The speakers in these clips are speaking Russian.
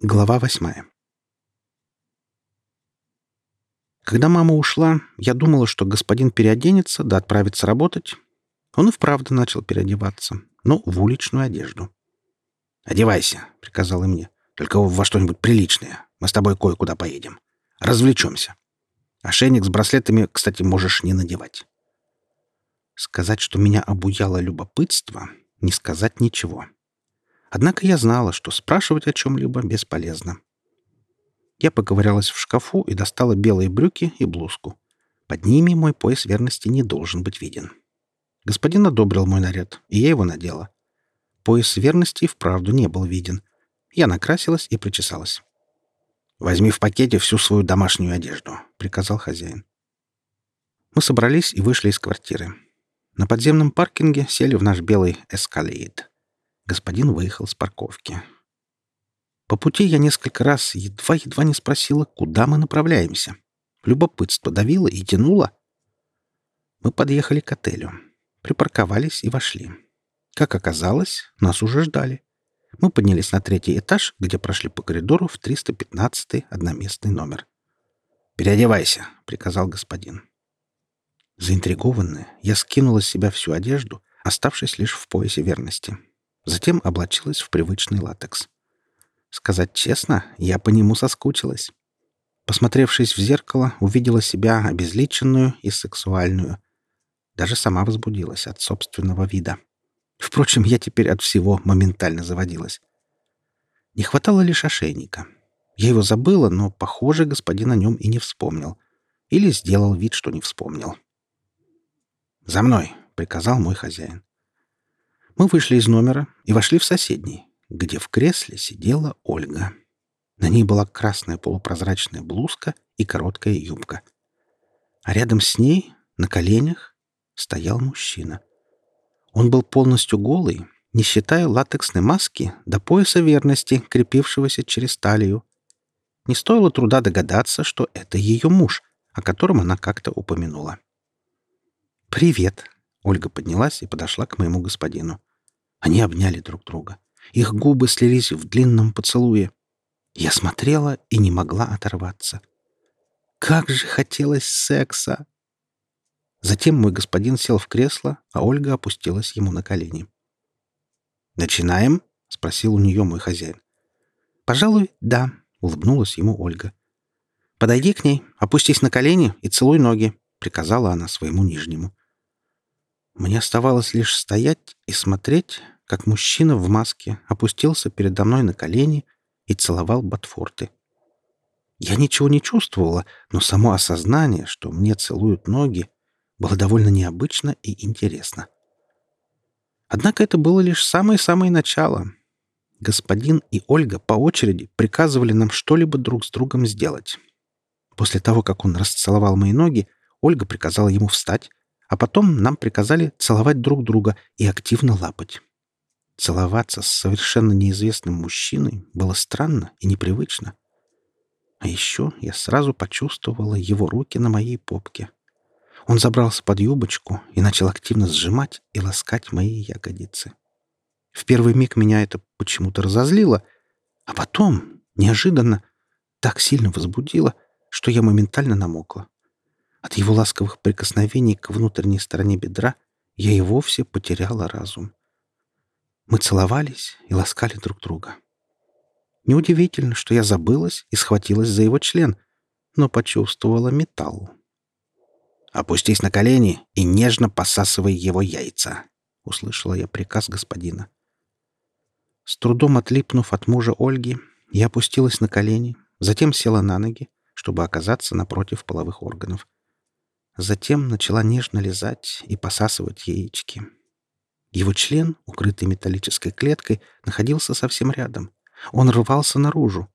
Глава восьмая. Когда мама ушла, я думала, что господин переоденется да отправится работать. Он и вправду начал переодеваться, но в уличную одежду. «Одевайся», — приказал и мне. «Только во что-нибудь приличное. Мы с тобой кое-куда поедем. Развлечемся. Ошейник с браслетами, кстати, можешь не надевать». Сказать, что меня обуяло любопытство, не сказать ничего. — Однако я знала, что спрашивать о чем-либо бесполезно. Я поковырялась в шкафу и достала белые брюки и блузку. Под ними мой пояс верности не должен быть виден. Господин одобрил мой наряд, и я его надела. Пояс верности вправду не был виден. Я накрасилась и причесалась. «Возьми в пакете всю свою домашнюю одежду», — приказал хозяин. Мы собрались и вышли из квартиры. На подземном паркинге сели в наш белый эскалейд. Господин выехал с парковки. По пути я несколько раз едва-едва не спросила, куда мы направляемся. Любопытство давило и тянуло. Мы подъехали к отелю. Припарковались и вошли. Как оказалось, нас уже ждали. Мы поднялись на третий этаж, где прошли по коридору в 315-й одноместный номер. «Переодевайся», — приказал господин. Заинтригованная, я скинула с себя всю одежду, оставшись лишь в поясе верности. Затем облачилась в привычный латекс. Сказать честно, я по нему соскучилась. Посмотревшись в зеркало, увидела себя обезличенную и сексуальную. Даже сама возбудилась от собственного вида. Впрочем, я теперь от всего моментально заводилась. Не хватало лишь ошейника. Я его забыла, но, похоже, господин о нем и не вспомнил. Или сделал вид, что не вспомнил. «За мной!» — приказал мой хозяин. Мы вышли из номера и вошли в соседний, где в кресле сидела Ольга. На ней была красная полупрозрачная блузка и короткая юбка. А рядом с ней, на коленях, стоял мужчина. Он был полностью голый, не считая латексной маски до пояса верности, крепившегося через талию. Не стоило труда догадаться, что это ее муж, о котором она как-то упомянула. «Привет!» — Ольга поднялась и подошла к моему господину. Они обняли друг друга. Их губы слились в длинном поцелуе. Я смотрела и не могла оторваться. Как же хотелось секса! Затем мой господин сел в кресло, а Ольга опустилась ему на колени. «Начинаем?» — спросил у нее мой хозяин. «Пожалуй, да», — улыбнулась ему Ольга. «Подойди к ней, опустись на колени и целуй ноги», — приказала она своему нижнему. Мне оставалось лишь стоять и смотреть, как мужчина в маске опустился передо мной на колени и целовал ботфорты. Я ничего не чувствовала, но само осознание, что мне целуют ноги, было довольно необычно и интересно. Однако это было лишь самое-самое начало. Господин и Ольга по очереди приказывали нам что-либо друг с другом сделать. После того, как он расцеловал мои ноги, Ольга приказала ему встать, а потом нам приказали целовать друг друга и активно лапать. Целоваться с совершенно неизвестным мужчиной было странно и непривычно. А еще я сразу почувствовала его руки на моей попке. Он забрался под юбочку и начал активно сжимать и ласкать мои ягодицы. В первый миг меня это почему-то разозлило, а потом, неожиданно, так сильно возбудило, что я моментально намокла. От его ласковых прикосновений к внутренней стороне бедра я и вовсе потеряла разум. Мы целовались и ласкали друг друга. Неудивительно, что я забылась и схватилась за его член, но почувствовала металл. «Опустись на колени и нежно посасывай его яйца», — услышала я приказ господина. С трудом отлипнув от мужа Ольги, я опустилась на колени, затем села на ноги, чтобы оказаться напротив половых органов. Затем начала нежно лизать и посасывать яички. Его член, укрытый металлической клеткой, находился совсем рядом. Он рвался наружу.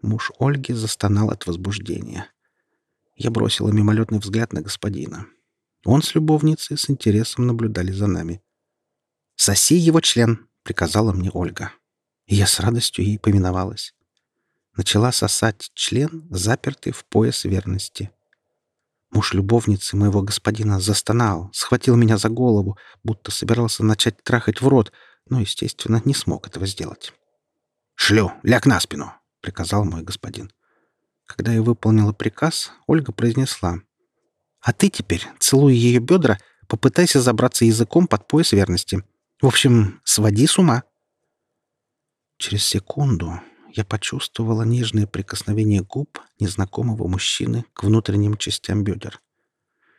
Муж Ольги застонал от возбуждения. Я бросила мимолетный взгляд на господина. Он с любовницей с интересом наблюдали за нами. «Соси его член!» — приказала мне Ольга. И я с радостью ей повиновалась. Начала сосать член, запертый в пояс верности. Муж любовницы моего господина застонал, схватил меня за голову, будто собирался начать трахать в рот, но, естественно, не смог этого сделать. «Шлю, ляг на спину!» приказал мой господин. Когда я выполнила приказ, Ольга произнесла. «А ты теперь, целуя ее бедра, попытайся забраться языком под пояс верности. В общем, своди с ума». Через секунду я почувствовала нежное прикосновение губ незнакомого мужчины к внутренним частям бедер.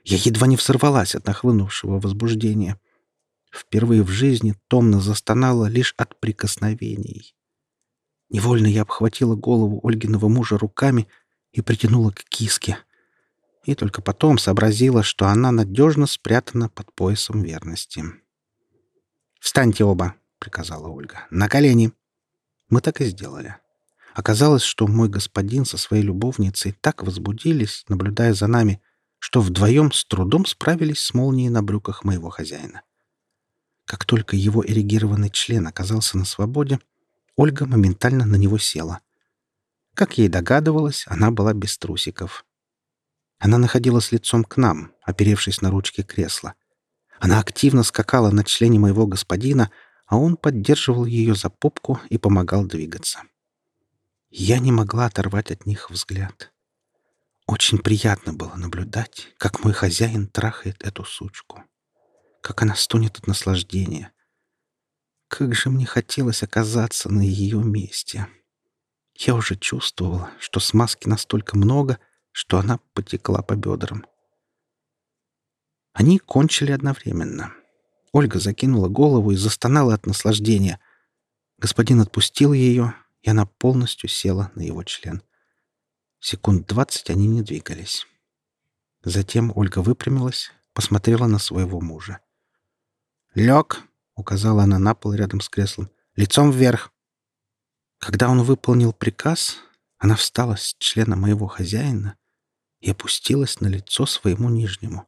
Я едва не взорвалась от нахлынувшего возбуждения. Впервые в жизни томно застонала лишь от прикосновений. Невольно я обхватила голову Ольгиного мужа руками и притянула к киске. И только потом сообразила, что она надежно спрятана под поясом верности. «Встаньте оба!» — приказала Ольга. «На колени!» Мы так и сделали. Оказалось, что мой господин со своей любовницей так возбудились, наблюдая за нами, что вдвоем с трудом справились с молнией на брюках моего хозяина. Как только его эрегированный член оказался на свободе, Ольга моментально на него села. Как ей догадывалось, она была без трусиков. Она находилась лицом к нам, оперевшись на ручки кресла. Она активно скакала на члене моего господина, а он поддерживал ее за попку и помогал двигаться. Я не могла оторвать от них взгляд. Очень приятно было наблюдать, как мой хозяин трахает эту сучку. Как она стонет от наслаждения, как же мне хотелось оказаться на ее месте. Я уже чувствовала, что смазки настолько много, что она потекла по бедрам. Они кончили одновременно. Ольга закинула голову и застонала от наслаждения. Господин отпустил ее, и она полностью села на его член. Секунд двадцать они не двигались. Затем Ольга выпрямилась, посмотрела на своего мужа. «Лег!» — указала она на пол рядом с креслом. «Лицом вверх!» Когда он выполнил приказ, она встала с члена моего хозяина и опустилась на лицо своему нижнему.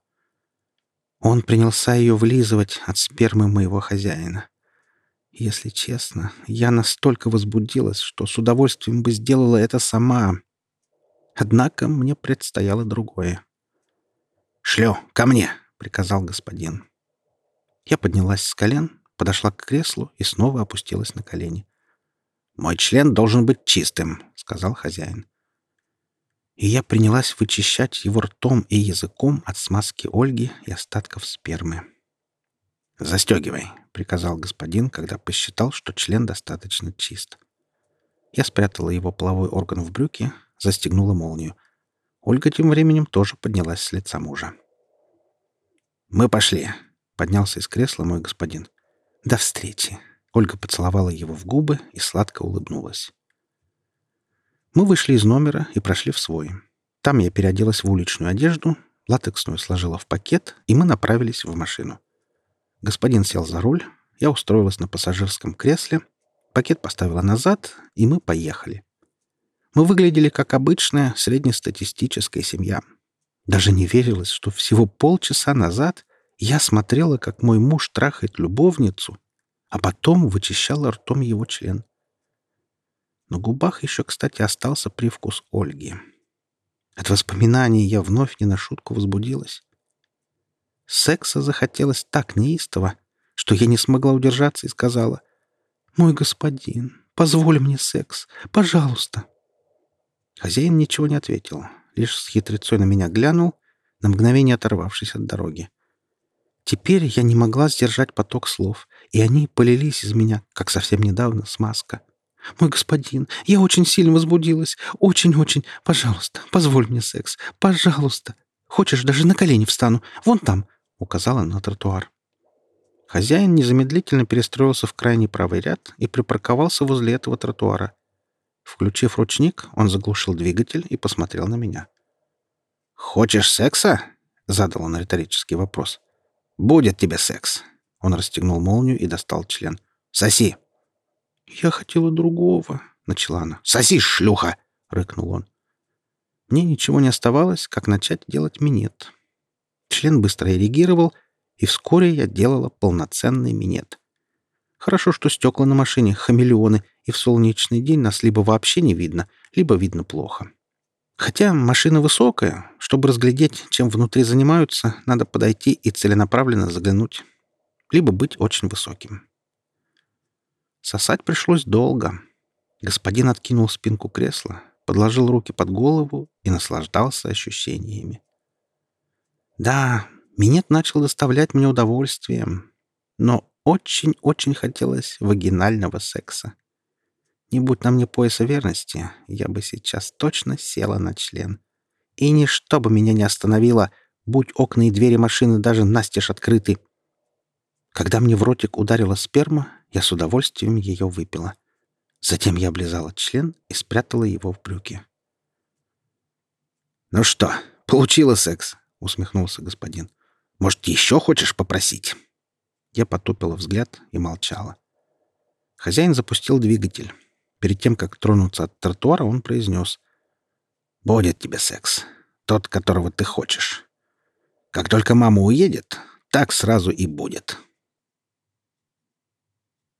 Он принялся ее влизывать от спермы моего хозяина. Если честно, я настолько возбудилась, что с удовольствием бы сделала это сама. Однако мне предстояло другое. «Шлю, ко мне!» — приказал господин. Я поднялась с колен, подошла к креслу и снова опустилась на колени. «Мой член должен быть чистым», — сказал хозяин. И я принялась вычищать его ртом и языком от смазки Ольги и остатков спермы. «Застегивай», — приказал господин, когда посчитал, что член достаточно чист. Я спрятала его половой орган в брюки, застегнула молнию. Ольга тем временем тоже поднялась с лица мужа. «Мы пошли», Поднялся из кресла мой господин. «До встречи!» Ольга поцеловала его в губы и сладко улыбнулась. Мы вышли из номера и прошли в свой. Там я переоделась в уличную одежду, латексную сложила в пакет, и мы направились в машину. Господин сел за руль, я устроилась на пассажирском кресле, пакет поставила назад, и мы поехали. Мы выглядели как обычная среднестатистическая семья. Даже не верилось, что всего полчаса назад я смотрела, как мой муж трахает любовницу, а потом вычищала ртом его член. На губах еще, кстати, остался привкус Ольги. От воспоминаний я вновь не на шутку возбудилась. Секса захотелось так неистово, что я не смогла удержаться и сказала, «Мой господин, позволь мне секс, пожалуйста». Хозяин ничего не ответил, лишь с хитрецой на меня глянул, на мгновение оторвавшись от дороги. Теперь я не могла сдержать поток слов, и они полились из меня, как совсем недавно смазка. «Мой господин, я очень сильно возбудилась. Очень-очень. Пожалуйста, позволь мне секс. Пожалуйста. Хочешь, даже на колени встану. Вон там», — указала на тротуар. Хозяин незамедлительно перестроился в крайний правый ряд и припарковался возле этого тротуара. Включив ручник, он заглушил двигатель и посмотрел на меня. «Хочешь секса?» — задал он риторический вопрос. «Будет тебе секс!» Он расстегнул молнию и достал член. «Соси!» «Я хотела другого», — начала она. «Соси, шлюха!» — рыкнул он. Мне ничего не оставалось, как начать делать минет. Член быстро реагировал, и вскоре я делала полноценный минет. Хорошо, что стекла на машине — хамелеоны, и в солнечный день нас либо вообще не видно, либо видно плохо. Хотя машина высокая, чтобы разглядеть, чем внутри занимаются, надо подойти и целенаправленно заглянуть. Либо быть очень высоким. Сосать пришлось долго. Господин откинул спинку кресла, подложил руки под голову и наслаждался ощущениями. Да, минет начал доставлять мне удовольствие, но очень-очень хотелось вагинального секса. Не будь на мне пояса верности, я бы сейчас точно села на член. И ничто бы меня не остановило, будь окна и двери машины даже настежь открыты. Когда мне в ротик ударила сперма, я с удовольствием ее выпила. Затем я облизала член и спрятала его в брюки. «Ну что, получила секс?» — усмехнулся господин. «Может, еще хочешь попросить?» Я потупила взгляд и молчала. Хозяин запустил двигатель. Перед тем, как тронуться от тротуара, он произнес. «Будет тебе секс. Тот, которого ты хочешь. Как только мама уедет, так сразу и будет».